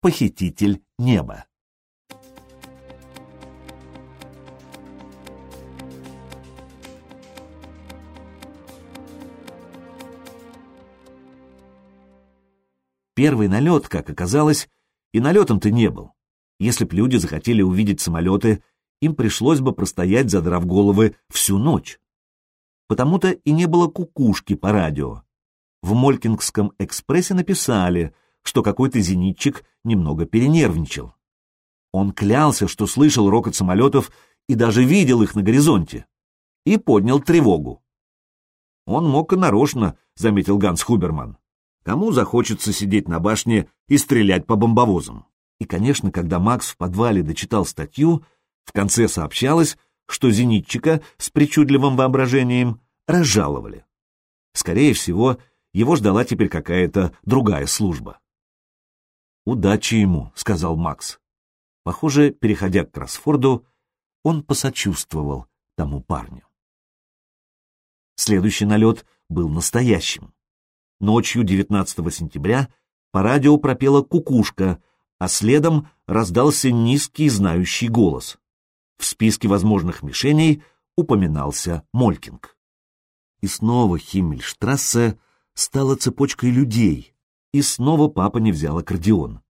похититель неба. Первый налет, как оказалось, и налетом-то не был. Если б люди захотели увидеть самолеты, им пришлось бы простоять, задрав головы, всю ночь. Потому-то и не было кукушки по радио. В Молькингском экспрессе написали, что какой-то зенитчик немного перенервничал. Он клялся, что слышал рокот самолетов и даже видел их на горизонте. И поднял тревогу. «Он мог и нарочно», — заметил Ганс Хуберман. Кому захочется сидеть на башне и стрелять по бомбовозам? И, конечно, когда Макс в подвале дочитал статью, в конце сообщалось, что зенитчика с причудливым воображением разжаловали. Скорее всего, его ждала теперь какая-то другая служба. «Удачи ему», — сказал Макс. Похоже, переходя к кроссфорду, он посочувствовал тому парню. Следующий налет был настоящим. Ночью 19 сентября по радио пропела кукушка, а следом раздался низкий знающий голос. В списке возможных мишеней упоминался Молькинг. И снова Химмельштрассе стала цепочкой людей, и снова папа не взял аккордеон.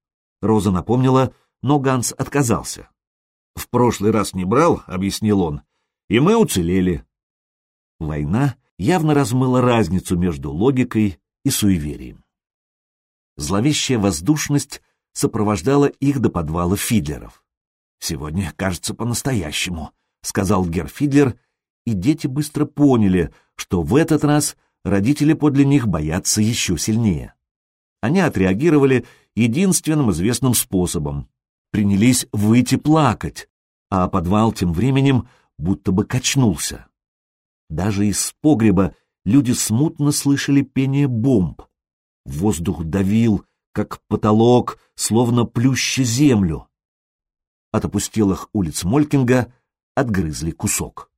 Роза напомнила, но Ганс отказался. «В прошлый раз не брал», — объяснил он, — «и мы уцелели». Война явно размыла разницу между логикой и суеверием. Зловещая воздушность сопровождала их до подвала Фидлеров. «Сегодня, кажется, по-настоящему», — сказал Гер Фидлер, и дети быстро поняли, что в этот раз родители подле них боятся еще сильнее. Они отреагировали единственным известным способом — принялись выйти плакать, а подвал тем временем будто бы качнулся. Даже из погреба люди смутно слышали пение бомб. Воздух давил, как потолок, словно плюща землю. От опустелых улиц Молькинга отгрызли кусок.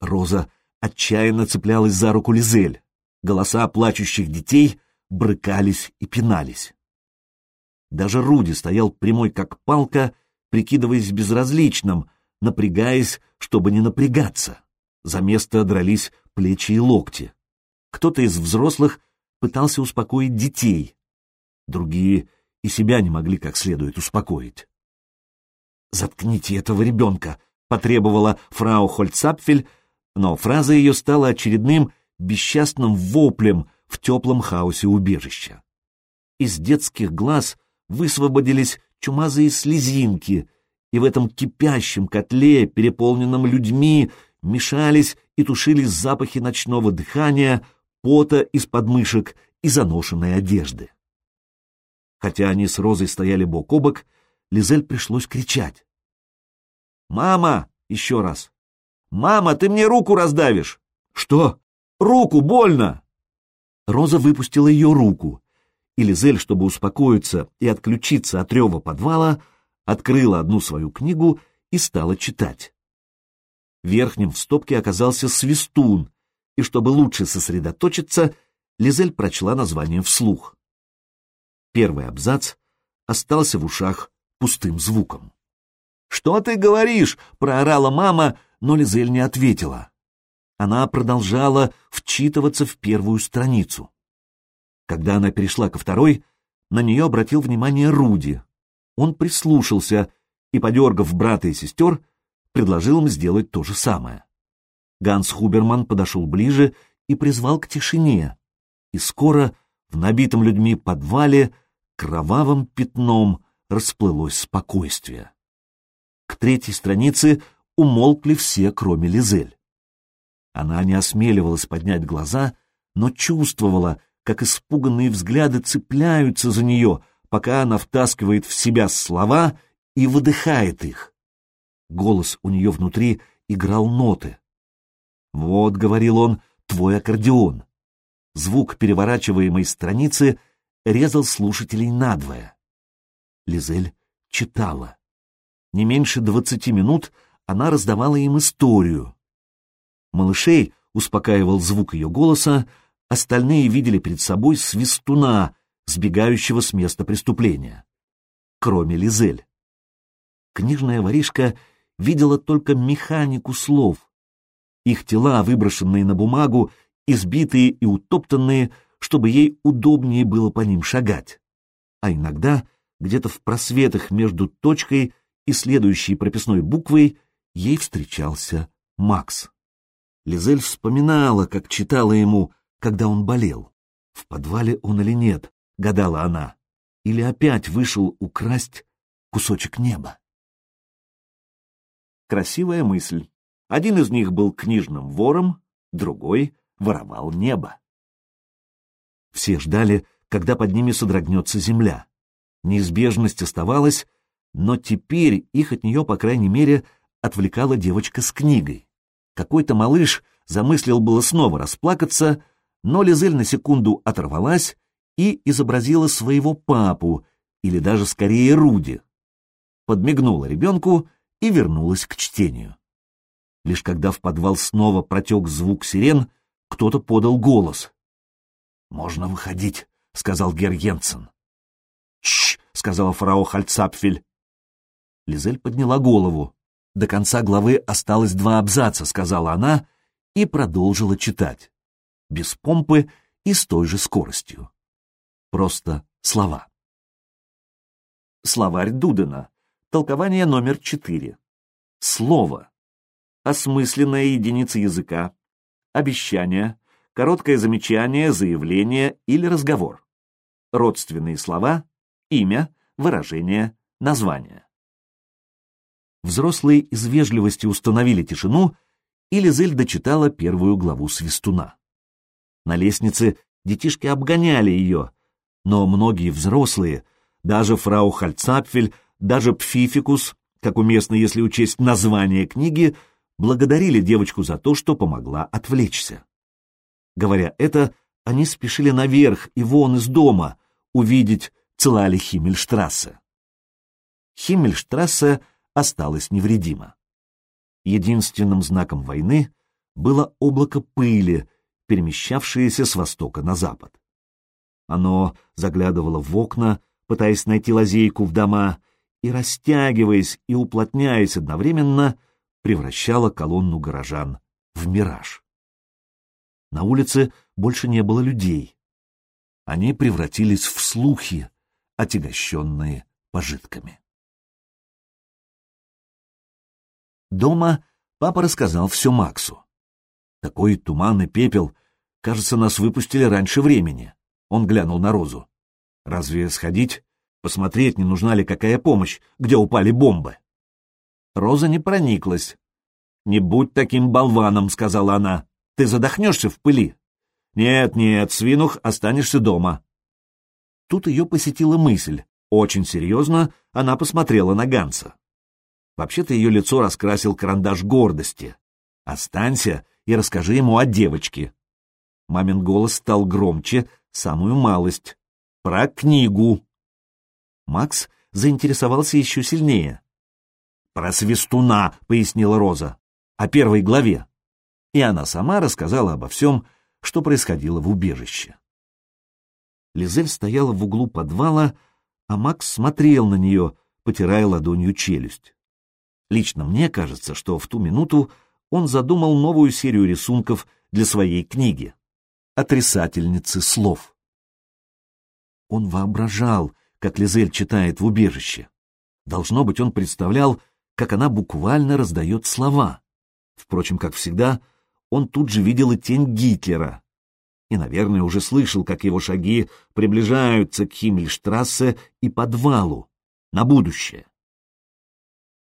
Роза отчаянно цеплялась за руку Лизель. Голоса плачущих детей брыкались и пинались. Даже Руди стоял прямой как палка, прикидываясь безразличным, напрягаясь, чтобы не напрягаться. За место дрались плечи и локти. Кто-то из взрослых пытался успокоить детей, другие и себя не могли как следует успокоить. «Заткните этого ребенка!» — потребовала фрау Хольцапфель, но фраза ее стала очередным бесчастным воплем в теплом хаосе убежища. Из детских глаз высвободились чумазые слезинки, и в этом кипящем котле, переполненном людьми, мешались и тушились запахи ночного дыхания, пота из подмышек и заношенной одежды. Хотя они с Розой стояли бок о бок, Лизель пришлось кричать. «Мама!» — еще раз. «Мама, ты мне руку раздавишь!» «Что? Руку, больно!» Роза выпустила ее руку, и Лизель, чтобы успокоиться и отключиться от рева подвала, открыла одну свою книгу и стала читать. Верхним в стопке оказался свистун, и чтобы лучше сосредоточиться, Лизель прочла название вслух. Первый абзац остался в ушах пустым звуком. «Что ты говоришь?» — проорала мама, но Лизель не ответила. Она продолжала вчитываться в первую страницу. Когда она перешла ко второй, на нее обратил внимание Руди. Он прислушался и, подергав брата и сестер, предложил им сделать то же самое. Ганс Хуберман подошел ближе и призвал к тишине, и скоро в набитом людьми подвале кровавым пятном расплылось спокойствие. К третьей странице умолкли все, кроме Лизель. Она не осмеливалась поднять глаза, но чувствовала, как испуганные взгляды цепляются за нее, пока она втаскивает в себя слова и выдыхает их. Голос у нее внутри играл ноты. «Вот», — говорил он, — «твой аккордеон». Звук переворачиваемой страницы резал слушателей надвое. Лизель читала. Не меньше двадцати минут она раздавала им историю. Малышей успокаивал звук ее голоса, остальные видели перед собой свистуна, сбегающего с места преступления. кроме Лизель. Книжная воришка видела только механику слов. Их тела, выброшенные на бумагу, избитые и утоптанные, чтобы ей удобнее было по ним шагать. А иногда, где-то в просветах между точкой и следующей прописной буквой, ей встречался Макс. Лизель вспоминала, как читала ему, когда он болел. В подвале он или нет, гадала она. Или опять вышел украсть кусочек неба. Красивая мысль. Один из них был книжным вором, другой воровал небо. Все ждали, когда под ними содрогнется земля. Неизбежность оставалась, но теперь их от нее, по крайней мере, отвлекала девочка с книгой. Какой-то малыш замыслил было снова расплакаться, но Лизель на секунду оторвалась и изобразила своего папу, или даже скорее Руди. Подмигнула ребенку и вернулась к чтению. Лишь когда в подвал снова протек звук сирен, кто-то подал голос. «Можно выходить», — сказал Гер Йенсен. «Чш!» — сказала фрау Хальцапфель. Лизель подняла голову. До конца главы осталось два абзаца, сказала она, и продолжила читать. Без помпы и с той же скоростью. Просто слова. Словарь Дудена. Толкование номер четыре. Слово. Осмысленная единица языка. Обещание. Короткое замечание, заявление или разговор. Родственные слова. Имя, выражение, название. Взрослые из вежливости установили тишину, и Лизель дочитала первую главу «Свистуна». На лестнице детишки обгоняли ее, но многие взрослые, даже фрау Хальцапфель, даже Пфификус, как уместно, если учесть название книги, благодарили девочку за то, что помогла отвлечься. Говоря это, они спешили наверх и вон из дома увидеть, цела ли Химмельштрассе. Химмельштрассе — осталась невредима. Единственным знаком войны было облако пыли, перемещавшееся с востока на запад. Оно заглядывало в окна, пытаясь найти лазейку в дома, и, растягиваясь и уплотняясь одновременно, превращало колонну горожан в мираж. На улице больше не было людей. Они превратились в слухи, отягощенные пожитками. Дома папа рассказал все Максу. Такой туман и пепел. Кажется, нас выпустили раньше времени. Он глянул на Розу. Разве сходить? Посмотреть, не нужна ли какая помощь, где упали бомбы? Роза не прониклась. «Не будь таким болваном», — сказала она. «Ты задохнешься в пыли». «Нет, нет, свинух, останешься дома». Тут ее посетила мысль. Очень серьезно она посмотрела на Ганса. Вообще-то ее лицо раскрасил карандаш гордости. «Останься и расскажи ему о девочке». Мамин голос стал громче, самую малость. «Про книгу». Макс заинтересовался еще сильнее. «Про свистуна», — пояснила Роза, — «о первой главе». И она сама рассказала обо всем, что происходило в убежище. Лизель стояла в углу подвала, а Макс смотрел на нее, потирая ладонью челюсть. Лично мне кажется, что в ту минуту он задумал новую серию рисунков для своей книги «Отрицательницы слов». Он воображал, как Лизель читает в убежище. Должно быть, он представлял, как она буквально раздает слова. Впрочем, как всегда, он тут же видел и тень Гитлера. И, наверное, уже слышал, как его шаги приближаются к Химмельштрассе и подвалу, на будущее.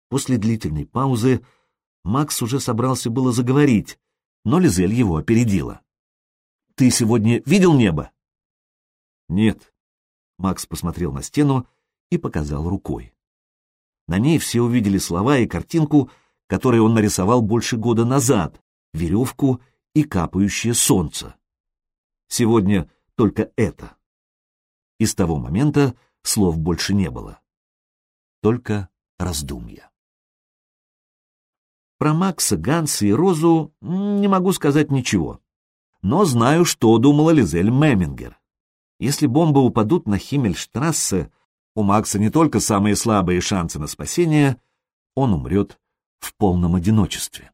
После длительной паузы Макс уже собрался было заговорить, но Лизель его опередила. «Ты сегодня видел небо?» «Нет». Макс посмотрел на стену и показал рукой. На ней все увидели слова и картинку, которые он нарисовал больше года назад, веревку и капающее солнце. Сегодня только это. И с того момента слов больше не было. Только раздумья. Про Макса, Ганса и Розу не могу сказать ничего. Но знаю, что думала Лизель Мемингер. Если бомбы упадут на Химмельштрассе, У Макса не только самые слабые шансы на спасение, он умрет в полном одиночестве.